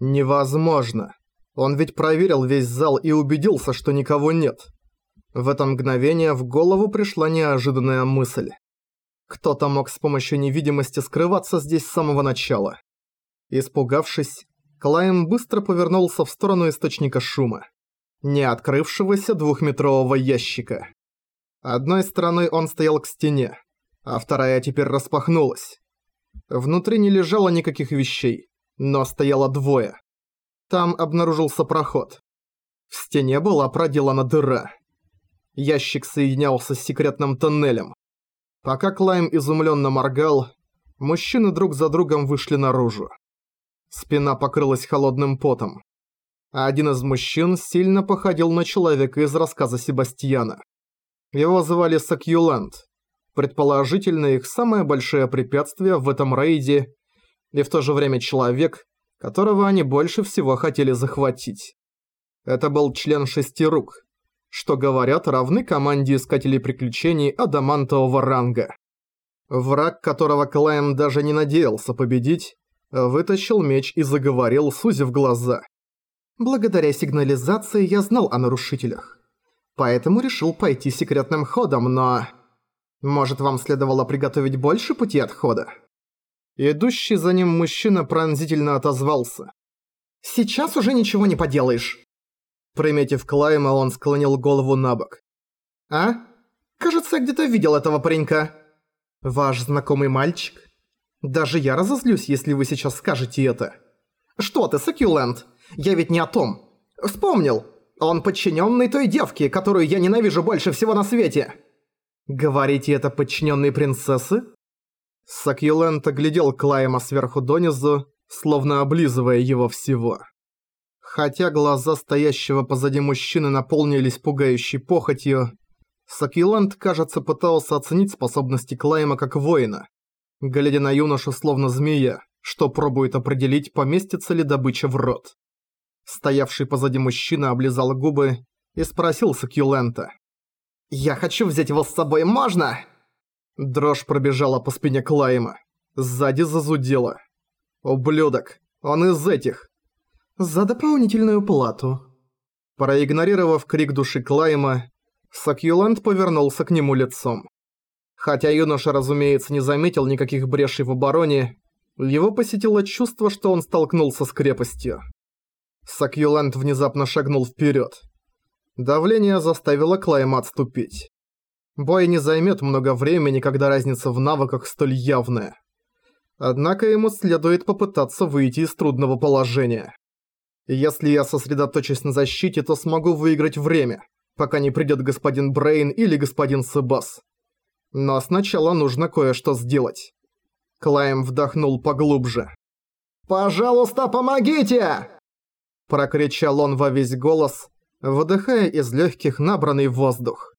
Невозможно. Он ведь проверил весь зал и убедился, что никого нет. В это мгновение в голову пришла неожиданная мысль. Кто-то мог с помощью невидимости скрываться здесь с самого начала. Испугавшись, Клайм быстро повернулся в сторону источника шума. Не открывшегося двухметрового ящика. Одной стороной он стоял к стене, а вторая теперь распахнулась. Внутри не лежало никаких вещей, но стояло двое. Там обнаружился проход. В стене была проделана дыра. Ящик соединялся с секретным тоннелем. Пока Клайм изумленно моргал, мужчины друг за другом вышли наружу. Спина покрылась холодным потом. А один из мужчин сильно походил на человека из рассказа Себастьяна. Его звали Сакьюланд. Предположительно, их самое большое препятствие в этом рейде и в то же время человек, которого они больше всего хотели захватить. Это был член шести рук, что, говорят, равны команде искателей приключений адамантового ранга. Враг, которого Клайм даже не надеялся победить, вытащил меч и заговорил, сузив глаза. Благодаря сигнализации я знал о нарушителях. Поэтому решил пойти секретным ходом, но... Может, вам следовало приготовить больше пути отхода? Идущий за ним мужчина пронзительно отозвался. «Сейчас уже ничего не поделаешь». Приметив Клайма, он склонил голову на бок. «А? Кажется, я где-то видел этого паренька. Ваш знакомый мальчик? Даже я разозлюсь, если вы сейчас скажете это. Что ты, Сакюленд? Я ведь не о том. Вспомнил. Он подчиненный той девке, которую я ненавижу больше всего на свете». «Говорите, это подчиненные принцессы?» Сакьюлент оглядел Клайма сверху донизу, словно облизывая его всего. Хотя глаза стоящего позади мужчины наполнились пугающей похотью, Сакьюлент, кажется, пытался оценить способности Клайма как воина, глядя на юношу словно змея, что пробует определить, поместится ли добыча в рот. Стоявший позади мужчина облизал губы и спросил Сакьюлента. «Я хочу взять его с собой, можно?» Дрожь пробежала по спине Клайма. Сзади зазудело. «Ублюдок! Он из этих!» «За дополнительную плату!» Проигнорировав крик души Клайма, Сакьюланд повернулся к нему лицом. Хотя юноша, разумеется, не заметил никаких брешей в обороне, его посетило чувство, что он столкнулся с крепостью. Сакьюланд внезапно шагнул вперед. Давление заставило Клайма отступить. Бой не займет много времени, когда разница в навыках столь явная. Однако ему следует попытаться выйти из трудного положения. Если я сосредоточусь на защите, то смогу выиграть время, пока не придет господин Брейн или господин Себас. Но сначала нужно кое-что сделать. Клайм вдохнул поглубже. «Пожалуйста, помогите!» Прокричал он во весь голос, выдыхая из легких набранный воздух.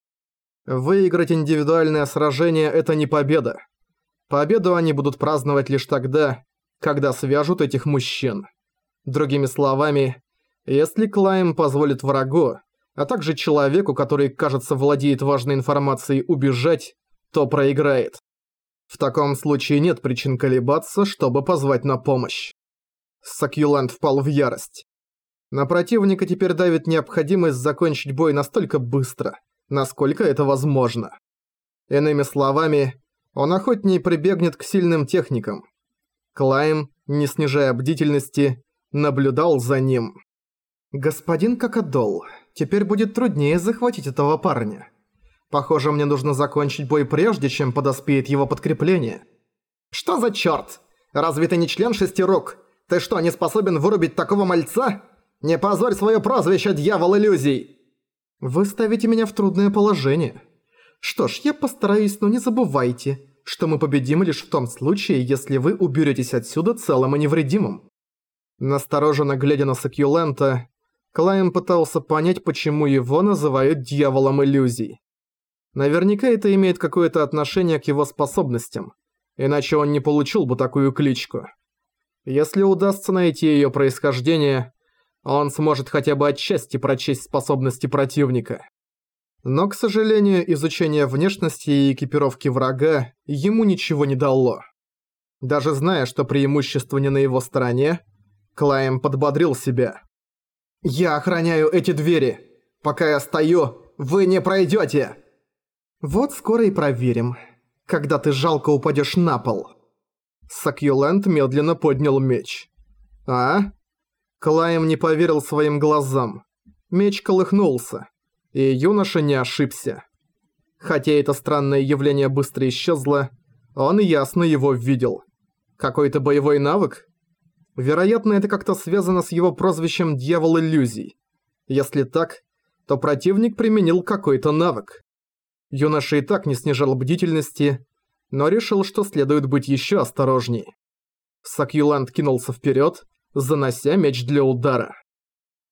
Выиграть индивидуальное сражение – это не победа. Победу они будут праздновать лишь тогда, когда свяжут этих мужчин. Другими словами, если Клайм позволит врагу, а также человеку, который, кажется, владеет важной информацией, убежать, то проиграет. В таком случае нет причин колебаться, чтобы позвать на помощь. Сакьюланд впал в ярость. На противника теперь давит необходимость закончить бой настолько быстро, насколько это возможно. Иными словами, он охотнее прибегнет к сильным техникам. Клайм, не снижая бдительности, наблюдал за ним. «Господин Какадол, теперь будет труднее захватить этого парня. Похоже, мне нужно закончить бой прежде, чем подоспеет его подкрепление». «Что за чёрт? Разве ты не член шести рук? Ты что, не способен вырубить такого мальца?» Не позорь свое прозвище, дьявол иллюзий!» «Вы ставите меня в трудное положение. Что ж, я постараюсь, но не забывайте, что мы победим лишь в том случае, если вы уберетесь отсюда целым и невредимым». Настороженно глядя на Сакьюлента, Клайм пытался понять, почему его называют дьяволом иллюзий. Наверняка это имеет какое-то отношение к его способностям, иначе он не получил бы такую кличку. Если удастся найти ее происхождение, он сможет хотя бы отчасти прочесть способности противника. Но, к сожалению, изучение внешности и экипировки врага ему ничего не дало. Даже зная, что преимущество не на его стороне, Клайм подбодрил себя. «Я охраняю эти двери. Пока я стою, вы не пройдете. Вот скоро и проверим, когда ты жалко упадешь на пол. Сакьюленд медленно поднял меч. «А?» Клайм не поверил своим глазам. Меч колыхнулся, и юноша не ошибся. Хотя это странное явление быстро исчезло, он ясно его видел. Какой-то боевой навык? Вероятно, это как-то связано с его прозвищем «Дьявол иллюзий». Если так, то противник применил какой-то навык. Юноша и так не снижал бдительности, но решил, что следует быть еще осторожней. Сакьюланд кинулся вперед, занося меч для удара.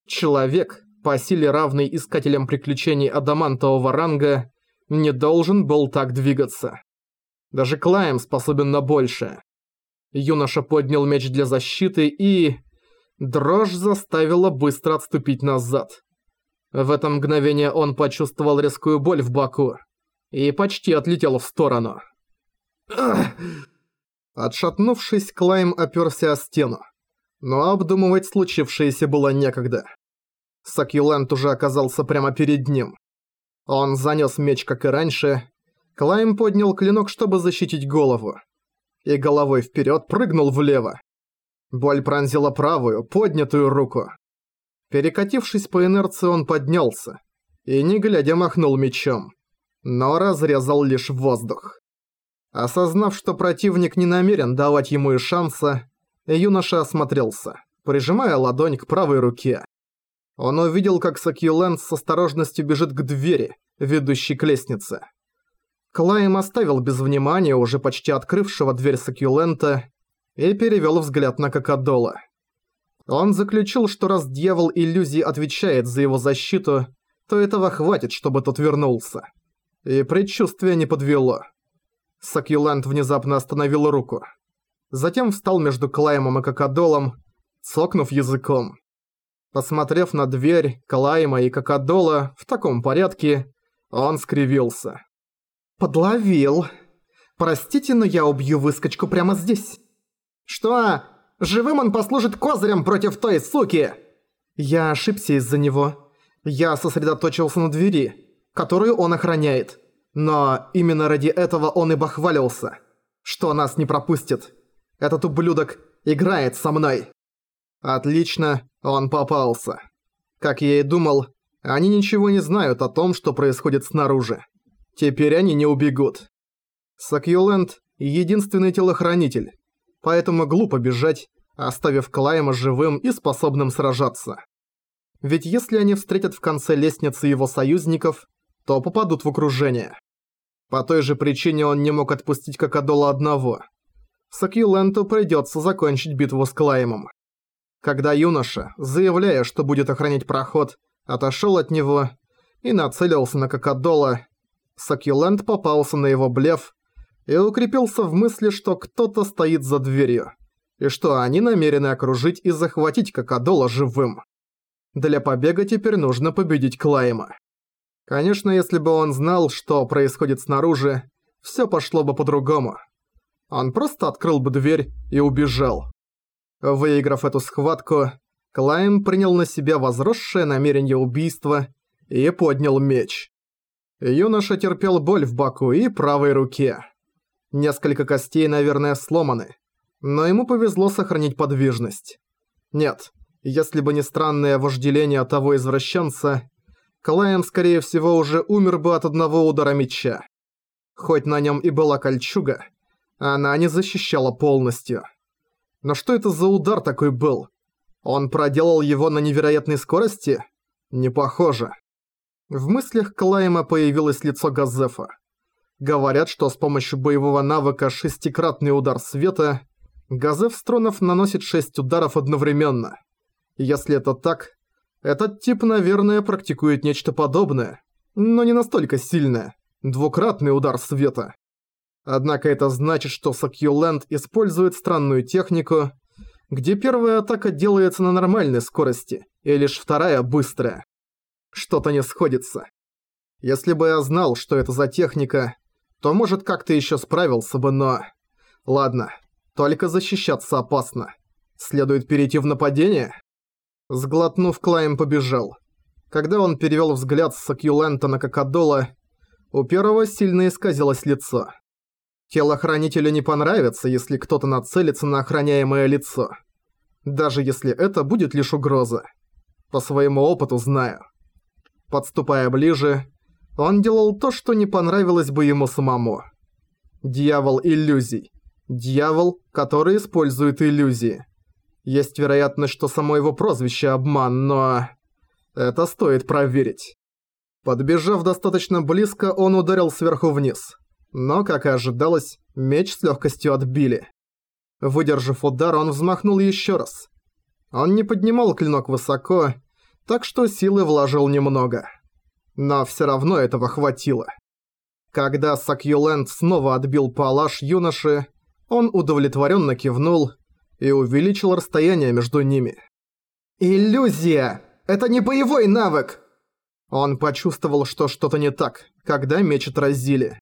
Человек, по силе равный искателям приключений адамантового ранга, не должен был так двигаться. Даже Клайм способен на большее. Юноша поднял меч для защиты и... Дрожь заставила быстро отступить назад. В это мгновение он почувствовал резкую боль в боку и почти отлетел в сторону. Отшатнувшись, Клайм оперся о стену. Но обдумывать случившееся было некогда. Сакьюленд уже оказался прямо перед ним. Он занес меч, как и раньше. Клайм поднял клинок, чтобы защитить голову. И головой вперед прыгнул влево. Боль пронзила правую, поднятую руку. Перекатившись по инерции, он поднялся. И не глядя махнул мечом. Но разрезал лишь воздух. Осознав, что противник не намерен давать ему и шанса, юноша осмотрелся, прижимая ладонь к правой руке. Он увидел, как Сакьюленд с осторожностью бежит к двери, ведущей к лестнице. Клайм оставил без внимания уже почти открывшего дверь Сакьюлента и перевел взгляд на Кокодола. Он заключил, что раз дьявол иллюзии отвечает за его защиту, то этого хватит, чтобы тот вернулся. И предчувствие не подвело. Сакьюланд внезапно остановил руку. Затем встал между Клаймом и Кокодолом, цокнув языком. Посмотрев на дверь, Клайма и Кокодола в таком порядке, он скривился. «Подловил. Простите, но я убью выскочку прямо здесь». «Что? Живым он послужит козырем против той суки!» Я ошибся из-за него. Я сосредоточился на двери, которую он охраняет. Но именно ради этого он и бахвалился, что нас не пропустит. Этот ублюдок играет со мной. Отлично, он попался. Как я и думал, они ничего не знают о том, что происходит снаружи. Теперь они не убегут. Сакьюленд – единственный телохранитель, поэтому глупо бежать, оставив Клайма живым и способным сражаться. Ведь если они встретят в конце лестницы его союзников, то попадут в окружение. По той же причине он не мог отпустить Кокодола одного. Сакьюленту придется закончить битву с Клаймом. Когда юноша, заявляя, что будет охранять проход, отошел от него и нацелился на Кокодола, Сакьюлент попался на его блеф и укрепился в мысли, что кто-то стоит за дверью, и что они намерены окружить и захватить Кокодола живым. Для побега теперь нужно победить Клайма. Конечно, если бы он знал, что происходит снаружи, все пошло бы по-другому. Он просто открыл бы дверь и убежал. Выиграв эту схватку, Клайм принял на себя возросшее намерение убийства и поднял меч. Юноша терпел боль в боку и правой руке. Несколько костей, наверное, сломаны, но ему повезло сохранить подвижность. Нет, если бы не странное вожделение того извращенца, Клайм, скорее всего, уже умер бы от одного удара меча. Хоть на нем и была кольчуга, она не защищала полностью. Но что это за удар такой был? Он проделал его на невероятной скорости? Не похоже. В мыслях Клайма появилось лицо Газефа. Говорят, что с помощью боевого навыка «Шестикратный удар света» Газеф Стронов наносит шесть ударов одновременно. Если это так, этот тип, наверное, практикует нечто подобное, но не настолько сильное. Двукратный удар света. Однако это значит, что Сакьюленд использует странную технику, где первая атака делается на нормальной скорости, и лишь вторая быстрая. Что-то не сходится. Если бы я знал, что это за техника, то может как-то еще справился бы, но... Ладно, только защищаться опасно. Следует перейти в нападение? Сглотнув, Клайм побежал. Когда он перевел взгляд с Сакьюлента на Кокодола, у первого сильно исказилось лицо. Телохранителю не понравится, если кто-то нацелится на охраняемое лицо. Даже если это будет лишь угроза. По своему опыту знаю. Подступая ближе, он делал то, что не понравилось бы ему самому. Дьявол иллюзий. Дьявол, который использует иллюзии. Есть вероятность, что само его прозвище обман, но... Это стоит проверить. Подбежав достаточно близко, он ударил сверху вниз. Но, как и ожидалось, меч с легкостью отбили. Выдержав удар, он взмахнул еще раз. Он не поднимал клинок высоко, так что силы вложил немного. Но все равно этого хватило. Когда Сакьюленд снова отбил палаш юноши, он удовлетворенно кивнул и увеличил расстояние между ними. «Иллюзия! Это не боевой навык!» Он почувствовал, что что-то не так, когда меч отразили.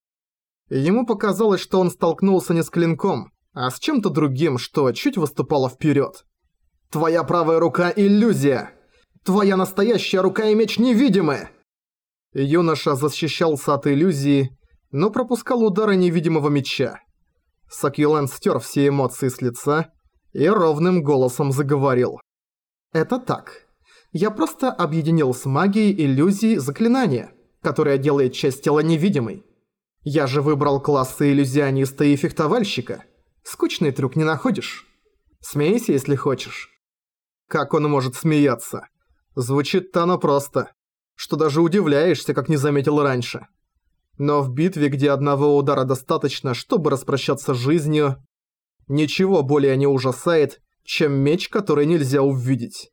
Ему показалось, что он столкнулся не с клинком, а с чем-то другим, что чуть выступало вперед. «Твоя правая рука – иллюзия! Твоя настоящая рука и меч невидимы!» Юноша защищался от иллюзии, но пропускал удары невидимого меча. Сакьюлен стер все эмоции с лица и ровным голосом заговорил. «Это так. Я просто объединил с магией иллюзии заклинания, которое делает часть тела невидимой. Я же выбрал классы иллюзиониста и фехтовальщика. Скучный трюк не находишь? Смейся, если хочешь. Как он может смеяться? Звучит-то оно просто, что даже удивляешься, как не заметил раньше. Но в битве, где одного удара достаточно, чтобы распрощаться с жизнью, ничего более не ужасает, чем меч, который нельзя увидеть.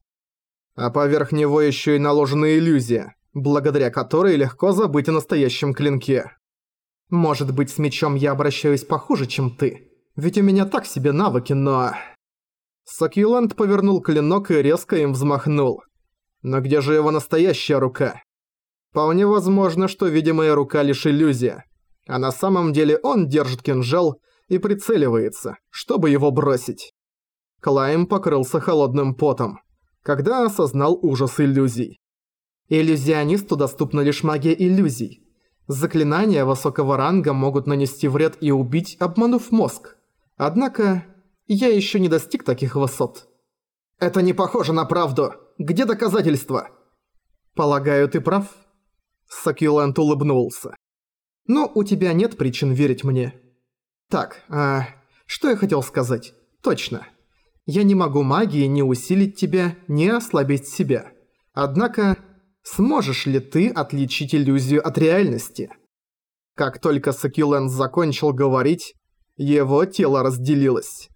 А поверх него еще и наложена иллюзия, благодаря которой легко забыть о настоящем клинке. Может быть, с мечом я обращаюсь похуже, чем ты. Ведь у меня так себе навыки, но... Сакьюланд повернул клинок и резко им взмахнул. Но где же его настоящая рука? Вполне возможно, что видимая рука лишь иллюзия. А на самом деле он держит кинжал и прицеливается, чтобы его бросить. Клайм покрылся холодным потом когда осознал ужас иллюзий. Иллюзионисту доступна лишь магия иллюзий. Заклинания высокого ранга могут нанести вред и убить, обманув мозг. Однако, я еще не достиг таких высот. Это не похоже на правду. Где доказательства? Полагаю, ты прав. Сакюлент улыбнулся. Но у тебя нет причин верить мне. Так, а что я хотел сказать? Точно. Я не могу магией ни усилить тебя, ни ослабить себя. Однако, сможешь ли ты отличить иллюзию от реальности? Как только Сакилен закончил говорить, его тело разделилось.